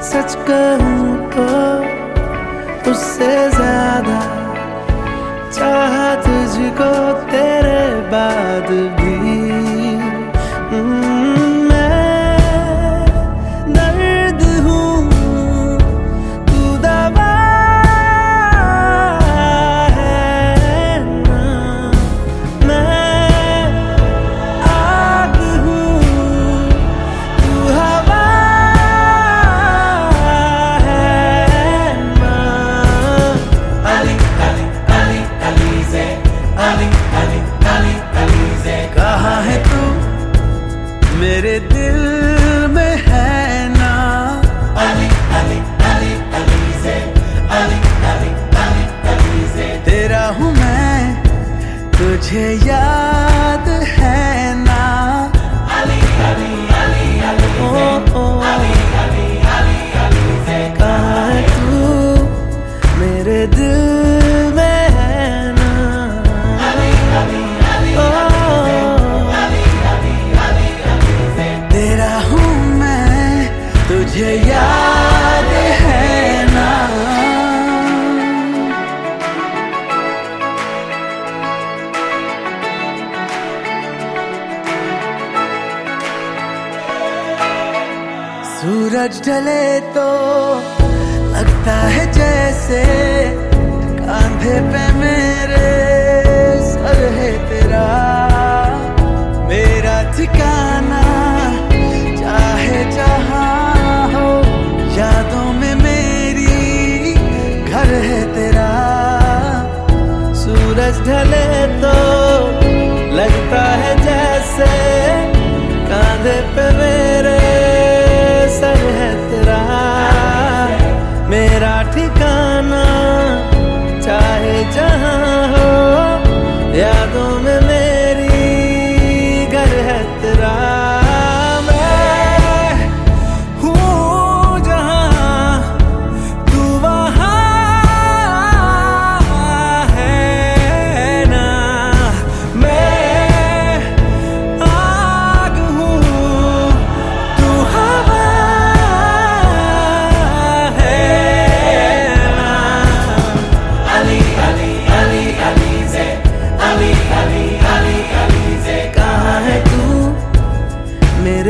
सच कहूँ तो उससे ज़्यादा चाह तुझको तेरे बाद भी। दिल में है ना। अली अली अली अली से अली अली अली अली से तेरा हूँ मैं तुझे याद है ना। अली अली अली अली ओ ओ। अली अली अली अली से कहाँ तू मेरे दिल तुझे याद है ना? सूरज ढले तो लगता है जैसे कांधे पे ढले तो लगता है जैसे कांधे पे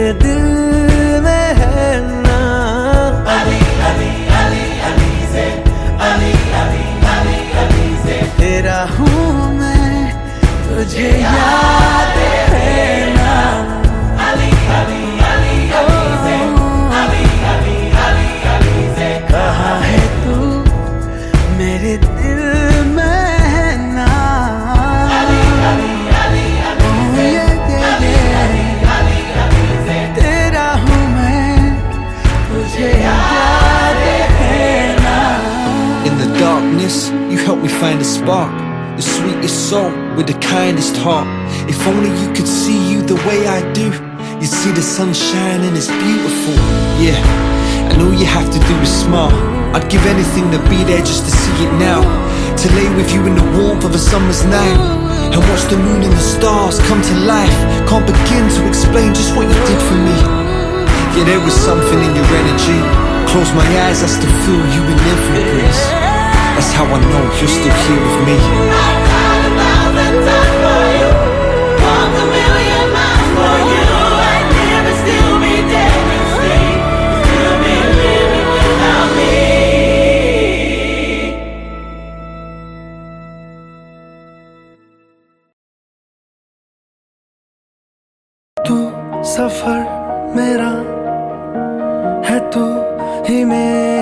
मेरे दिल में तेरा हूँ मैं तुझे spark. The sweetest soul with the kindest heart. If only you could see you the way I do. you'd see the sunshine and it's beautiful. Yeah, and all you have to do is smile. I'd give anything to be there just to see it now. To lay with you in the warmth of a summer's night. And watch the moon and the stars come to life. Can't begin to explain just what you did for me. Yeah, there was something in your energy. Close my eyes, I still feel you in every breeze. That's how I know you're still here with me. I've tried a thousand times for you, walked a million miles for you. I'd never still be dead and sleep. Still be living without me. तू सफर मेरा है तू ही मेरी